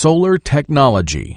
Solar Technology.